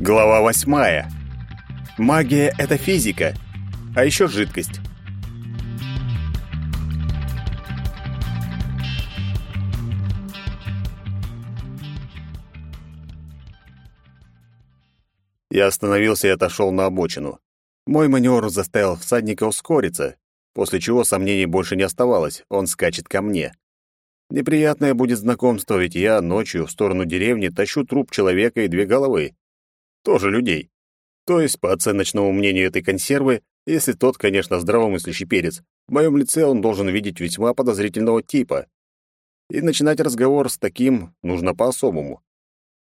Глава восьмая. Магия — это физика, а еще жидкость. Я остановился и отошел на обочину. Мой маневр заставил всадника ускориться, после чего сомнений больше не оставалось, он скачет ко мне. Неприятное будет знакомство, ведь я ночью в сторону деревни тащу труп человека и две головы. Тоже людей. То есть, по оценочному мнению этой консервы, если тот, конечно, здравомыслящий перец, в моем лице он должен видеть весьма подозрительного типа. И начинать разговор с таким нужно по-особому.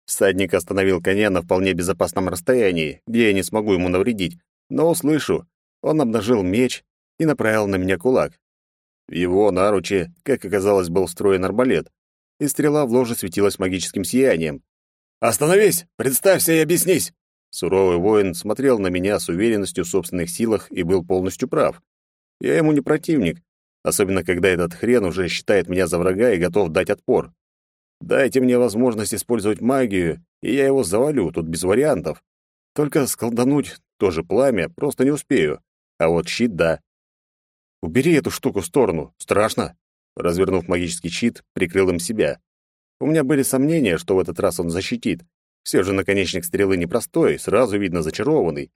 Всадник остановил коня на вполне безопасном расстоянии, где я не смогу ему навредить, но услышу, он обнажил меч и направил на меня кулак. В его наруче, как оказалось, был встроен арбалет, и стрела в ложе светилась магическим сиянием. «Остановись! Представься и объяснись!» Суровый воин смотрел на меня с уверенностью в собственных силах и был полностью прав. Я ему не противник, особенно когда этот хрен уже считает меня за врага и готов дать отпор. Дайте мне возможность использовать магию, и я его завалю, тут без вариантов. Только сколдануть тоже пламя просто не успею, а вот щит — да. «Убери эту штуку в сторону. Страшно!» Развернув магический щит, прикрыл им себя. У меня были сомнения, что в этот раз он защитит. Все же наконечник стрелы непростой, сразу видно зачарованный.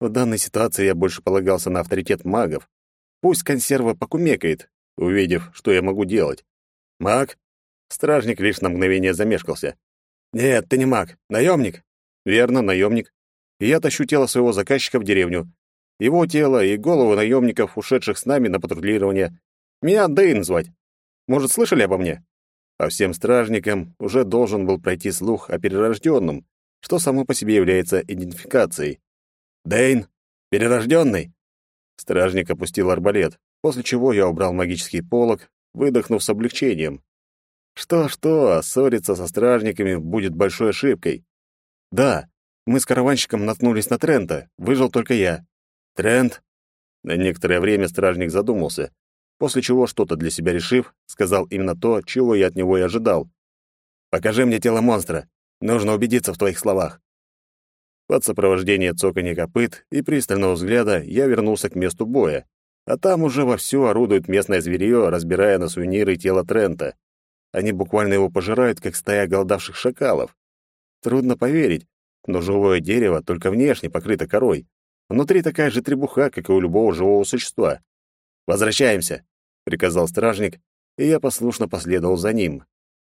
В данной ситуации я больше полагался на авторитет магов. Пусть консерва покумекает, увидев, что я могу делать. «Маг?» Стражник лишь на мгновение замешкался. «Нет, ты не маг. Наемник?» «Верно, наемник. Я тащу тело своего заказчика в деревню. Его тело и головы наемников, ушедших с нами на патрулирование. Меня Дэйн звать. Может, слышали обо мне?» По всем стражникам уже должен был пройти слух о перерожденном, что само по себе является идентификацией. «Дэйн, перерожденный!» Стражник опустил арбалет, после чего я убрал магический полог, выдохнув с облегчением. Что-что, а ссориться со стражниками будет большой ошибкой. Да, мы с караванщиком наткнулись на Трента, выжил только я. Трент? На некоторое время стражник задумался, после чего, что-то для себя решив, сказал именно то, чего я от него и ожидал. «Покажи мне тело монстра. Нужно убедиться в твоих словах». Под сопровождение цоканья копыт и пристального взгляда я вернулся к месту боя, а там уже вовсю орудует местное зверье, разбирая на сувениры тело Трента. Они буквально его пожирают, как стая голодавших шакалов. Трудно поверить, но живое дерево только внешне покрыто корой. Внутри такая же требуха, как и у любого живого существа. «Возвращаемся», — приказал стражник, и я послушно последовал за ним.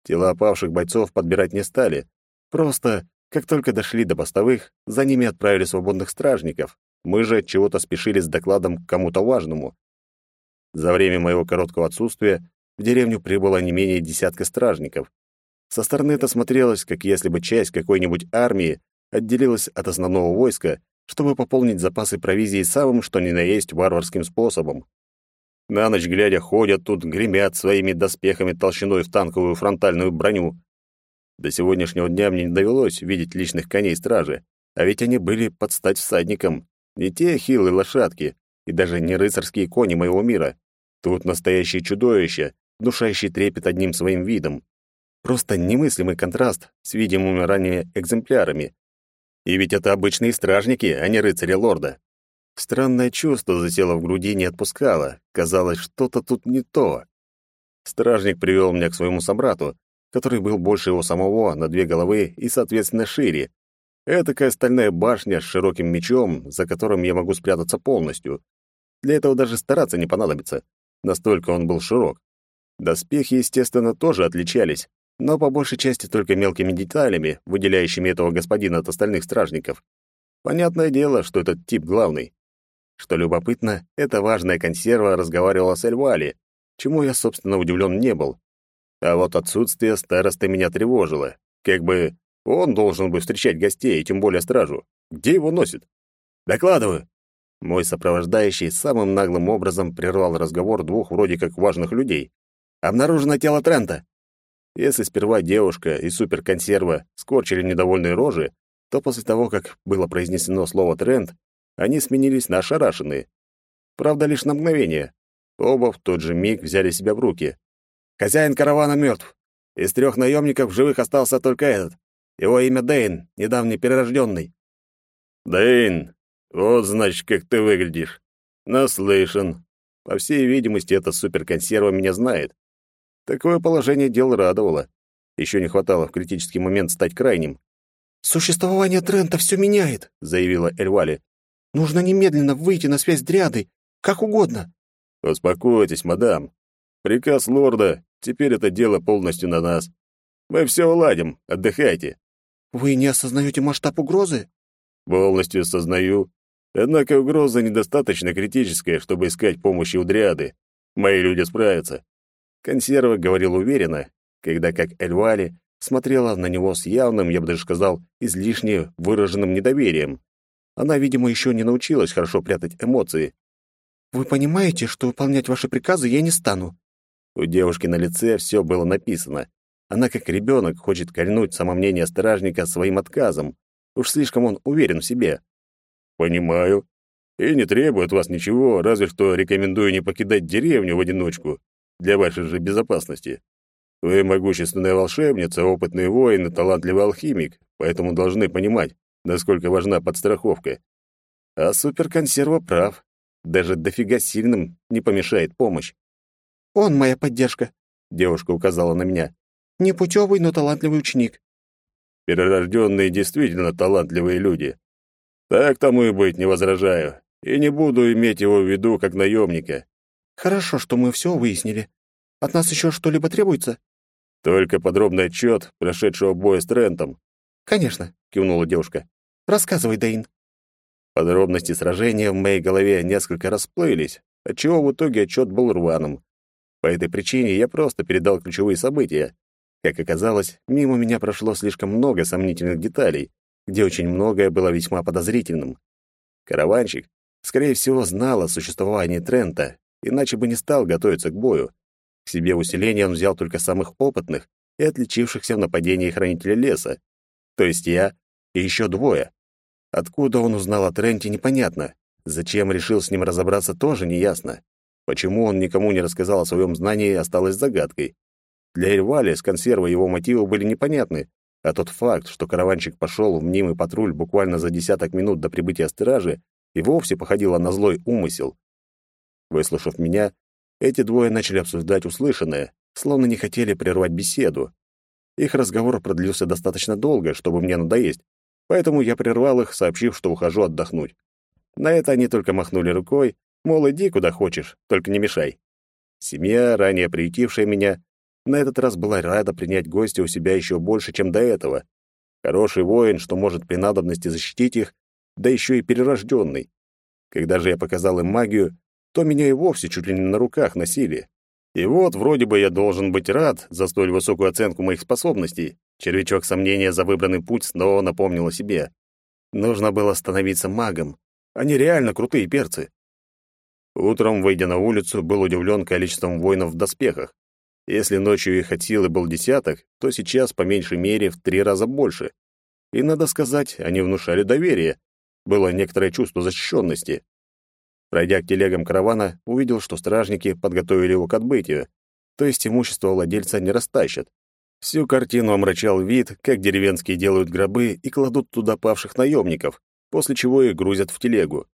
Тела опавших бойцов подбирать не стали. Просто, как только дошли до постовых, за ними отправили свободных стражников. Мы же чего-то спешили с докладом к кому-то важному. За время моего короткого отсутствия в деревню прибыло не менее десятка стражников. Со стороны это смотрелось, как если бы часть какой-нибудь армии отделилась от основного войска чтобы пополнить запасы провизии самым что ни на есть варварским способом. На ночь глядя ходят тут, гремят своими доспехами толщиной в танковую фронтальную броню. До сегодняшнего дня мне не довелось видеть личных коней стражи, а ведь они были под стать всадникам. Не те хилые лошадки, и даже не рыцарские кони моего мира. Тут настоящие чудовища, душащие трепет одним своим видом. Просто немыслимый контраст с видимыми ранее экземплярами, и ведь это обычные стражники, а не рыцари лорда. Странное чувство засело в груди не отпускало. Казалось, что-то тут не то. Стражник привел меня к своему собрату, который был больше его самого, на две головы и, соответственно, шире. Этакая стальная башня с широким мечом, за которым я могу спрятаться полностью. Для этого даже стараться не понадобится. Настолько он был широк. Доспехи, естественно, тоже отличались но по большей части только мелкими деталями, выделяющими этого господина от остальных стражников. Понятное дело, что этот тип главный. Что любопытно, эта важная консерва разговаривала с Эльвали, чему я, собственно, удивлен не был. А вот отсутствие старосты меня тревожило. Как бы он должен бы встречать гостей, тем более стражу. Где его носит? Докладываю. Мой сопровождающий самым наглым образом прервал разговор двух вроде как важных людей. Обнаружено тело Трента. Если сперва девушка и суперконсерва скорчили недовольные рожи, то после того, как было произнесено слово «тренд», они сменились на ошарашенные. Правда, лишь на мгновение. Оба в тот же миг взяли себя в руки. «Хозяин каравана мертв. Из трех наемников в живых остался только этот. Его имя Дейн, недавний перерожденный. «Дэйн, вот, значит, как ты выглядишь. Наслышан. По всей видимости, эта суперконсерва меня знает. Такое положение дел радовало. Еще не хватало в критический момент стать крайним. «Существование Трента все меняет», — заявила Эльвали. «Нужно немедленно выйти на связь с Дриадой, как угодно». «Успокойтесь, мадам. Приказ лорда, теперь это дело полностью на нас. Мы все уладим, отдыхайте». «Вы не осознаете масштаб угрозы?» «Полностью осознаю. Однако угроза недостаточно критическая, чтобы искать помощи у Дриады. Мои люди справятся». Консерва говорил уверенно, когда как Эльвали смотрела на него с явным, я бы даже сказал, излишне выраженным недоверием. Она, видимо, еще не научилась хорошо прятать эмоции. «Вы понимаете, что выполнять ваши приказы я не стану?» У девушки на лице все было написано. Она, как ребенок, хочет кольнуть самомнение стражника своим отказом. Уж слишком он уверен в себе. «Понимаю. И не требую от вас ничего, разве что рекомендую не покидать деревню в одиночку для вашей же безопасности. Вы могущественная волшебница, опытный воин и талантливый алхимик, поэтому должны понимать, насколько важна подстраховка. А суперконсерва прав. Даже дофига сильным не помешает помощь. «Он моя поддержка», — девушка указала на меня. «Непутевый, но талантливый ученик». Перерожденные действительно талантливые люди. Так тому и быть, не возражаю. И не буду иметь его в виду как наемника. Хорошо, что мы все выяснили. От нас еще что-либо требуется? Только подробный отчет прошедшего боя с Трентом. Конечно, кивнула девушка. Рассказывай, Дэйн. Подробности сражения в моей голове несколько расплылись, отчего в итоге отчет был рваным. По этой причине я просто передал ключевые события. Как оказалось, мимо меня прошло слишком много сомнительных деталей, где очень многое было весьма подозрительным. Караванщик, скорее всего, знал о существовании Трента, иначе бы не стал готовиться к бою. К себе усиление он взял только самых опытных и отличившихся в нападении хранителя леса, то есть я и еще двое. Откуда он узнал о Тренте, непонятно. Зачем решил с ним разобраться, тоже неясно. Почему он никому не рассказал о своем знании, осталось загадкой. Для Эльвали с консервой его мотивы были непонятны, а тот факт, что караванчик пошел в мнимый патруль буквально за десяток минут до прибытия стражи, и вовсе походило на злой умысел. Выслушав меня, эти двое начали обсуждать услышанное, словно не хотели прервать беседу. Их разговор продлился достаточно долго, чтобы мне надоесть, поэтому я прервал их, сообщив, что ухожу отдохнуть. На это они только махнули рукой, мол, иди куда хочешь, только не мешай. Семья, ранее приютившая меня, на этот раз была рада принять гостя у себя еще больше, чем до этого. Хороший воин, что может при надобности защитить их, да еще и перерожденный. Когда же я показал им магию, то меня и вовсе чуть ли не на руках носили. И вот вроде бы я должен быть рад за столь высокую оценку моих способностей. Червячок сомнения за выбранный путь снова напомнил о себе. Нужно было становиться магом. Они реально крутые перцы. Утром, выйдя на улицу, был удивлен количеством воинов в доспехах. Если ночью их от силы был десяток, то сейчас по меньшей мере в три раза больше. И, надо сказать, они внушали доверие. Было некоторое чувство защищенности. Пройдя к телегам каравана, увидел, что стражники подготовили его к отбытию, то есть имущество владельца не растащат. Всю картину омрачал вид, как деревенские делают гробы и кладут туда павших наемников, после чего их грузят в телегу.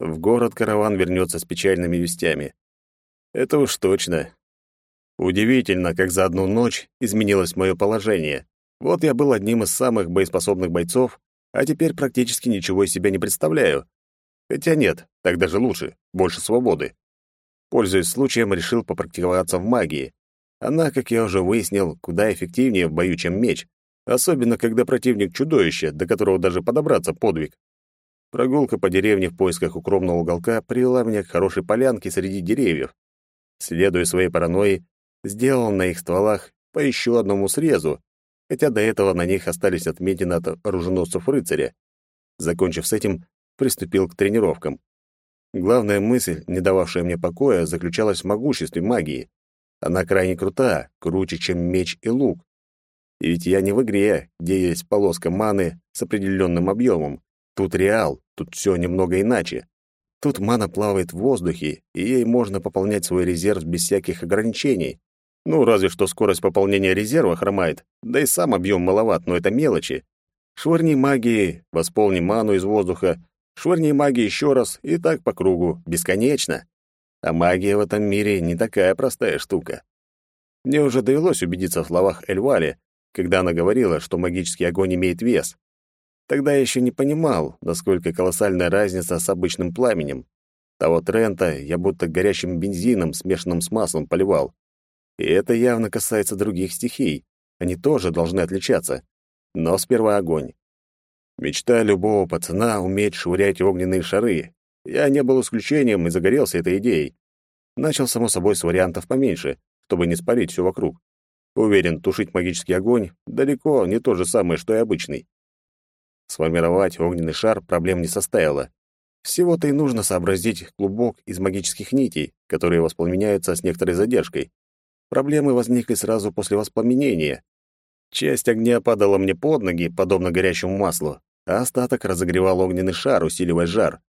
В город караван вернется с печальными вестями. Это уж точно. Удивительно, как за одну ночь изменилось мое положение. Вот я был одним из самых боеспособных бойцов, а теперь практически ничего из себя не представляю. Хотя нет, так даже лучше, больше свободы. Пользуясь случаем, решил попрактиковаться в магии. Она, как я уже выяснил, куда эффективнее в бою, чем меч, особенно когда противник чудовище, до которого даже подобраться подвиг. Прогулка по деревне в поисках укромного уголка привела меня к хорошей полянке среди деревьев. Следуя своей паранойи, сделал на их стволах по еще одному срезу, хотя до этого на них остались отметины от оруженосцев рыцаря. Закончив с этим, приступил к тренировкам. Главная мысль, не дававшая мне покоя, заключалась в могуществе магии. Она крайне крута, круче, чем меч и лук. И ведь я не в игре, где есть полоска маны с определенным объемом. Тут реал, тут все немного иначе. Тут мана плавает в воздухе, и ей можно пополнять свой резерв без всяких ограничений. Ну, разве что скорость пополнения резерва хромает, да и сам объем маловат, но это мелочи. Швырни магии, восполни ману из воздуха, швырни магии еще раз, и так по кругу, бесконечно. А магия в этом мире не такая простая штука. Мне уже довелось убедиться в словах Эльвали, когда она говорила, что магический огонь имеет вес. Тогда я еще не понимал, насколько колоссальная разница с обычным пламенем. Того Трента я будто горящим бензином, смешанным с маслом, поливал. И это явно касается других стихий. Они тоже должны отличаться. Но сперва огонь. Мечта любого пацана — уметь швырять огненные шары. Я не был исключением и загорелся этой идеей. Начал, само собой, с вариантов поменьше, чтобы не спалить все вокруг. Уверен, тушить магический огонь далеко не то же самое, что и обычный. Сформировать огненный шар проблем не составило. Всего-то и нужно сообразить клубок из магических нитей, которые воспламеняются с некоторой задержкой. Проблемы возникли сразу после воспламенения. Часть огня падала мне под ноги, подобно горящему маслу, а остаток разогревал огненный шар, усиливая жар.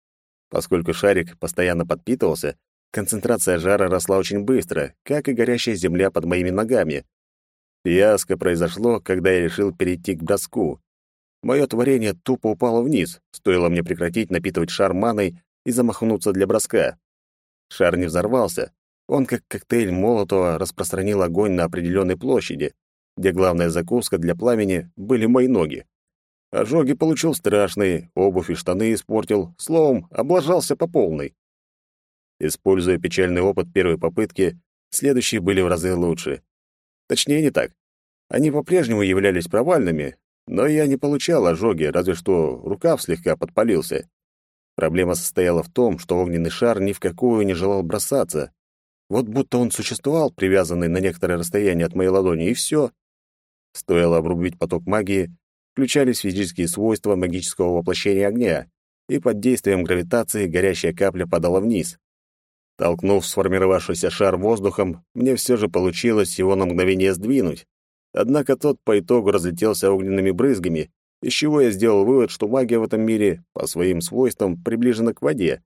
Поскольку шарик постоянно подпитывался, концентрация жара росла очень быстро, как и горящая земля под моими ногами. Фиаско произошло, когда я решил перейти к броску. Мое творение тупо упало вниз, стоило мне прекратить напитывать шар маной и замахнуться для броска. Шар не взорвался. Он, как коктейль Молотова, распространил огонь на определенной площади, где главная закуска для пламени были мои ноги. Ожоги получил страшные, обувь и штаны испортил, словом, облажался по полной. Используя печальный опыт первой попытки, следующие были в разы лучше. Точнее, не так. Они по-прежнему являлись провальными, но я не получал ожоги, разве что рукав слегка подпалился. Проблема состояла в том, что огненный шар ни в какую не желал бросаться. Вот будто он существовал, привязанный на некоторое расстояние от моей ладони, и все. Стоило обрубить поток магии, включались физические свойства магического воплощения огня, и под действием гравитации горящая капля падала вниз. Толкнув сформировавшийся шар воздухом, мне все же получилось его на мгновение сдвинуть. Однако тот по итогу разлетелся огненными брызгами, из чего я сделал вывод, что магия в этом мире по своим свойствам приближена к воде.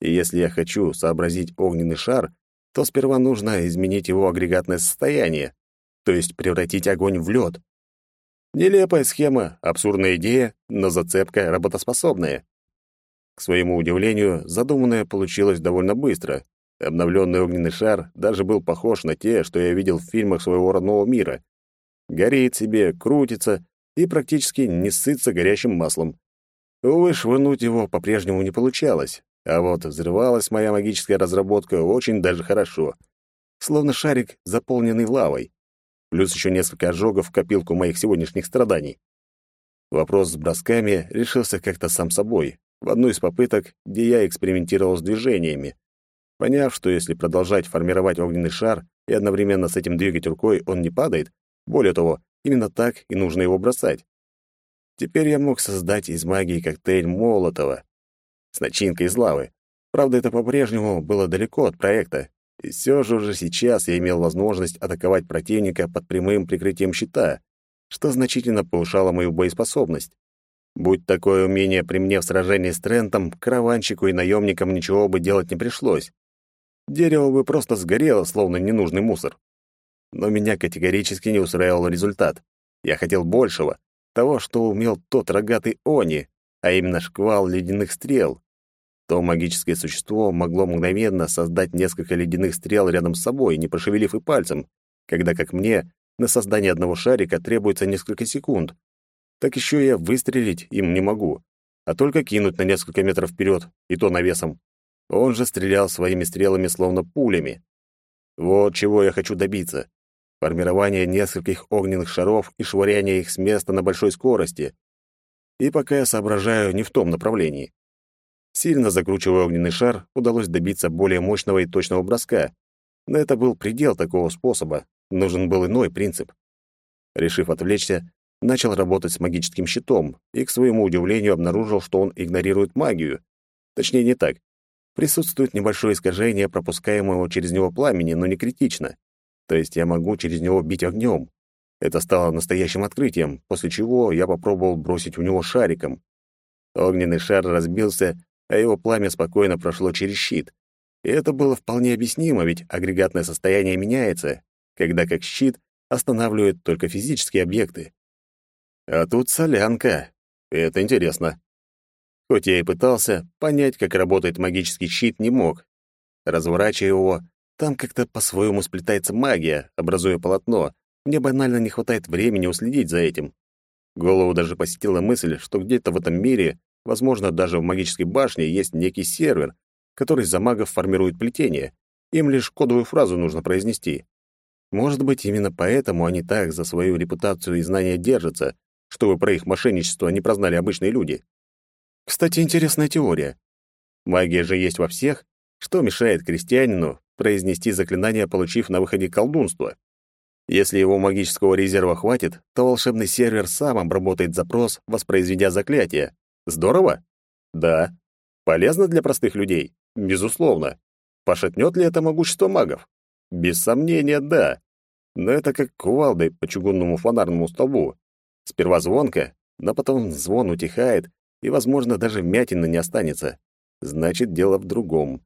И если я хочу сообразить огненный шар, то сперва нужно изменить его агрегатное состояние, то есть превратить огонь в лед. Нелепая схема, абсурдная идея, но зацепка работоспособная. К своему удивлению, задуманное получилось довольно быстро. Обновленный огненный шар даже был похож на те, что я видел в фильмах своего родного мира горит себе, крутится и практически не сытся горящим маслом. Увы, швырнуть его по-прежнему не получалось, а вот взрывалась моя магическая разработка очень даже хорошо. Словно шарик, заполненный лавой. Плюс еще несколько ожогов в копилку моих сегодняшних страданий. Вопрос с бросками решился как-то сам собой, в одну из попыток, где я экспериментировал с движениями. Поняв, что если продолжать формировать огненный шар и одновременно с этим двигать рукой он не падает, более того, именно так и нужно его бросать. Теперь я мог создать из магии коктейль Молотова с начинкой из лавы. Правда, это по-прежнему было далеко от проекта, и все же уже сейчас я имел возможность атаковать противника под прямым прикрытием щита, что значительно повышало мою боеспособность. Будь такое умение при мне в сражении с Трентом, караванщику и наемникам ничего бы делать не пришлось. Дерево бы просто сгорело, словно ненужный мусор но меня категорически не устраивал результат. Я хотел большего, того, что умел тот рогатый Они, а именно шквал ледяных стрел. То магическое существо могло мгновенно создать несколько ледяных стрел рядом с собой, не пошевелив и пальцем, когда, как мне, на создание одного шарика требуется несколько секунд. Так еще я выстрелить им не могу, а только кинуть на несколько метров вперед, и то навесом. Он же стрелял своими стрелами словно пулями. Вот чего я хочу добиться формирование нескольких огненных шаров и швыряние их с места на большой скорости. И пока я соображаю не в том направлении. Сильно закручивая огненный шар, удалось добиться более мощного и точного броска. Но это был предел такого способа. Нужен был иной принцип. Решив отвлечься, начал работать с магическим щитом и, к своему удивлению, обнаружил, что он игнорирует магию. Точнее, не так. Присутствует небольшое искажение пропускаемого через него пламени, но не критично. То есть я могу через него бить огнем. Это стало настоящим открытием, после чего я попробовал бросить в него шариком. Огненный шар разбился, а его пламя спокойно прошло через щит. И это было вполне объяснимо, ведь агрегатное состояние меняется, когда как щит останавливает только физические объекты. А тут солянка. Это интересно. Хоть я и пытался, понять, как работает магический щит, не мог. Разворачивая его, там как-то по-своему сплетается магия, образуя полотно. Мне банально не хватает времени уследить за этим. Голову даже посетила мысль, что где-то в этом мире, возможно, даже в магической башне, есть некий сервер, который за магов формирует плетение. Им лишь кодовую фразу нужно произнести. Может быть, именно поэтому они так за свою репутацию и знания держатся, чтобы про их мошенничество не прознали обычные люди. Кстати, интересная теория. Магия же есть во всех, что мешает крестьянину произнести заклинание, получив на выходе колдунство. Если его магического резерва хватит, то волшебный сервер сам обработает запрос, воспроизведя заклятие. Здорово? Да. Полезно для простых людей? Безусловно. Пошатнет ли это могущество магов? Без сомнения, да. Но это как кувалдой по чугунному фонарному столбу. Сперва звонко, но потом звон утихает, и, возможно, даже вмятины не останется. Значит, дело в другом.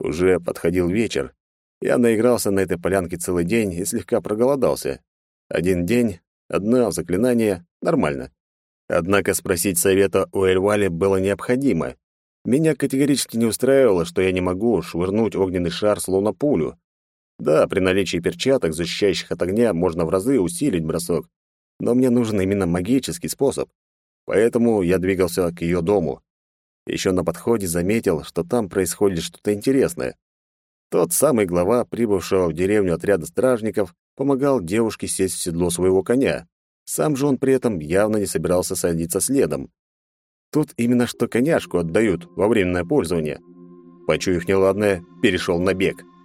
Уже подходил вечер. Я наигрался на этой полянке целый день и слегка проголодался. Один день, одно заклинание — нормально. Однако спросить совета у Эльвали было необходимо. Меня категорически не устраивало, что я не могу швырнуть огненный шар словно пулю. Да, при наличии перчаток, защищающих от огня, можно в разы усилить бросок, но мне нужен именно магический способ. Поэтому я двигался к ее дому. Еще на подходе заметил, что там происходит что-то интересное. Тот самый глава, прибывшего в деревню отряда стражников, помогал девушке сесть в седло своего коня. Сам же он при этом явно не собирался садиться следом. Тут именно что коняшку отдают во временное пользование. Почуяв неладное, перешел на бег —